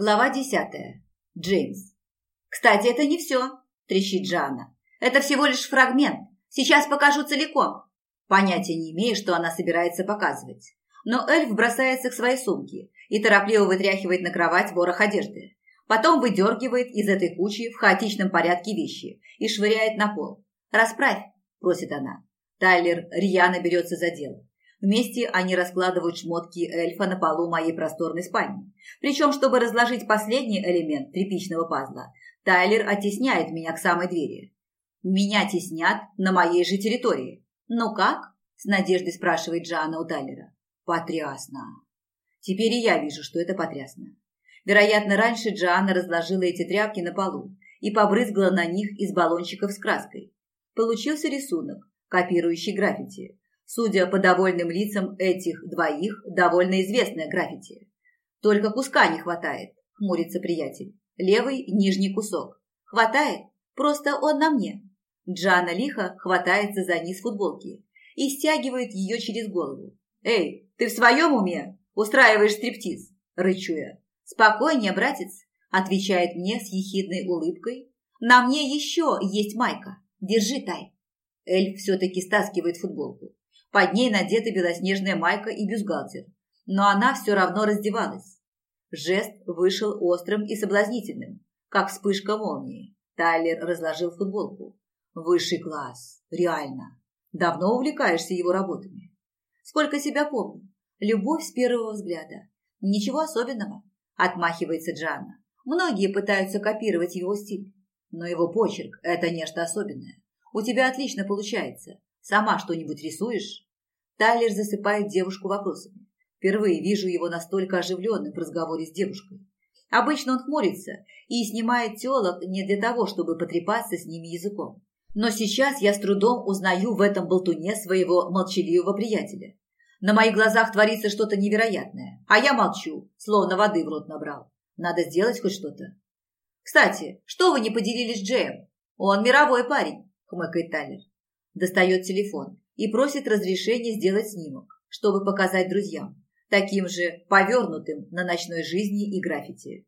Глава десятая. Джеймс. «Кстати, это не все», – трещит Жанна. «Это всего лишь фрагмент. Сейчас покажу целиком». Понятия не имею, что она собирается показывать. Но эльф бросается к своей сумке и торопливо вытряхивает на кровать ворох одежды. Потом выдергивает из этой кучи в хаотичном порядке вещи и швыряет на пол. «Расправь», – просит она. Тайлер рьяно берется за дело. Вместе они раскладывают шмотки эльфа на полу моей просторной спальни. Причем, чтобы разложить последний элемент тряпичного пазла, Тайлер оттесняет меня к самой двери. Меня теснят на моей же территории. «Ну как?» – с надеждой спрашивает Джоанна у Тайлера. «Потрясно!» Теперь и я вижу, что это потрясно. Вероятно, раньше Джоанна разложила эти тряпки на полу и побрызгала на них из баллончиков с краской. Получился рисунок, копирующий граффити. Судя по довольным лицам этих двоих, довольно известное граффити. Только куска не хватает, хмурится приятель. Левый нижний кусок. Хватает? Просто он на мне. Джана лихо хватается за низ футболки и стягивает ее через голову. «Эй, ты в своем уме? Устраиваешь стриптиз?» – рычу я. «Спокойнее, братец», – отвечает мне с ехидной улыбкой. «На мне еще есть майка. Держи, Тай». Эльф все-таки стаскивает футболку. Под ней надета белоснежная майка и бюстгальтер. Но она все равно раздевалась. Жест вышел острым и соблазнительным, как вспышка молнии. Тайлер разложил футболку. Высший класс. Реально. Давно увлекаешься его работами. Сколько себя помню. Любовь с первого взгляда. Ничего особенного. Отмахивается Джанна. Многие пытаются копировать его стиль. Но его почерк – это нечто особенное. У тебя отлично получается. Сама что-нибудь рисуешь?» Тайлер засыпает девушку вопросами. Впервые вижу его настолько оживленным в разговоре с девушкой. Обычно он хмурится и снимает телок не для того, чтобы потрепаться с ними языком. Но сейчас я с трудом узнаю в этом болтуне своего молчаливого приятеля. На моих глазах творится что-то невероятное, а я молчу, словно воды в рот набрал. Надо сделать хоть что-то. «Кстати, что вы не поделились с Джеем? Он мировой парень», – хмыкает Тайлер. Достает телефон и просит разрешения сделать снимок, чтобы показать друзьям, таким же повернутым на ночной жизни и граффити.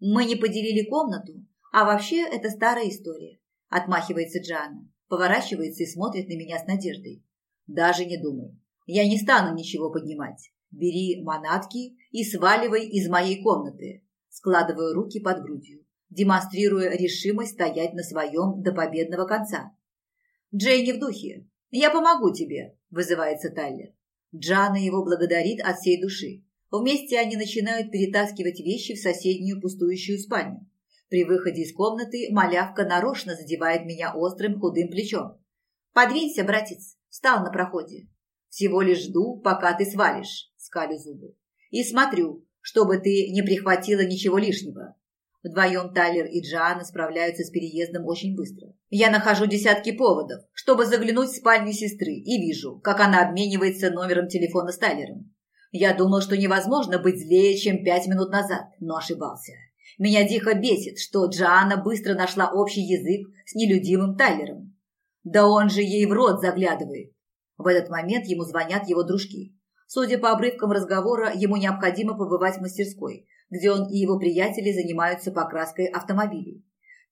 «Мы не поделили комнату, а вообще это старая история», – отмахивается Джана, поворачивается и смотрит на меня с надеждой. «Даже не думай. Я не стану ничего поднимать. Бери манатки и сваливай из моей комнаты», – складываю руки под грудью, демонстрируя решимость стоять на своем до победного конца. Джей не в духе. Я помогу тебе, вызывается Тайлер. Джана его благодарит от всей души. Вместе они начинают перетаскивать вещи в соседнюю пустующую спальню. При выходе из комнаты малявка нарочно задевает меня острым худым плечом. «Подвинься, братец!» Встал на проходе. «Всего лишь жду, пока ты свалишь», — скалю зубы. «И смотрю, чтобы ты не прихватила ничего лишнего. Вдвоем Тайлер и Джоанна справляются с переездом очень быстро. Я нахожу десятки поводов, чтобы заглянуть в спальню сестры, и вижу, как она обменивается номером телефона с Тайлером. Я думал, что невозможно быть злее, чем пять минут назад, но ошибался. Меня дико бесит, что Джоанна быстро нашла общий язык с нелюдимым Тайлером. Да он же ей в рот заглядывает. В этот момент ему звонят его дружки. Судя по обрывкам разговора, ему необходимо побывать в мастерской, где он и его приятели занимаются покраской автомобилей.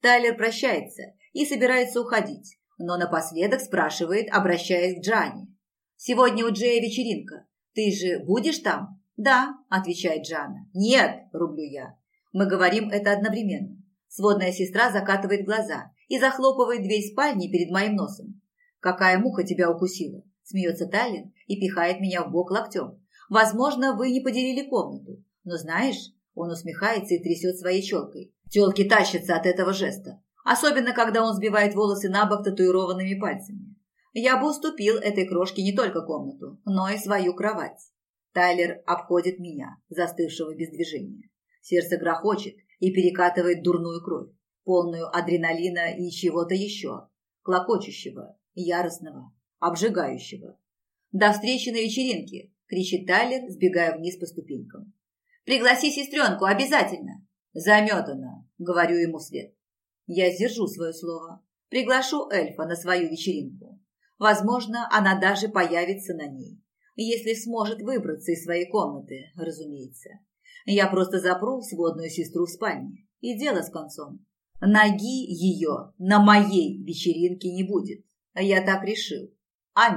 Тайлер прощается и собирается уходить, но напоследок спрашивает, обращаясь к Джане. «Сегодня у Джея вечеринка. Ты же будешь там?» «Да», – отвечает Джана. «Нет», – рублю я. Мы говорим это одновременно. Сводная сестра закатывает глаза и захлопывает дверь спальни перед моим носом. «Какая муха тебя укусила?» Смеется Таллин и пихает меня в бок локтем. Возможно, вы не поделили комнату. Но знаешь, он усмехается и трясет своей челкой. Челки тащатся от этого жеста. Особенно, когда он сбивает волосы на бок татуированными пальцами. Я бы уступил этой крошке не только комнату, но и свою кровать. Тайлер обходит меня, застывшего без движения. Сердце грохочет и перекатывает дурную кровь, полную адреналина и чего-то еще, клокочущего, яростного обжигающего. «До встречи на вечеринке!» – кричит Тайлер, сбегая вниз по ступенькам. «Пригласи сестренку, обязательно!» Заметано, – говорю ему вслед. Я сдержу свое слово. Приглашу эльфа на свою вечеринку. Возможно, она даже появится на ней. Если сможет выбраться из своей комнаты, разумеется. Я просто запру сводную сестру в спальне. И дело с концом. Ноги ее на моей вечеринке не будет. Я так решил. 哎。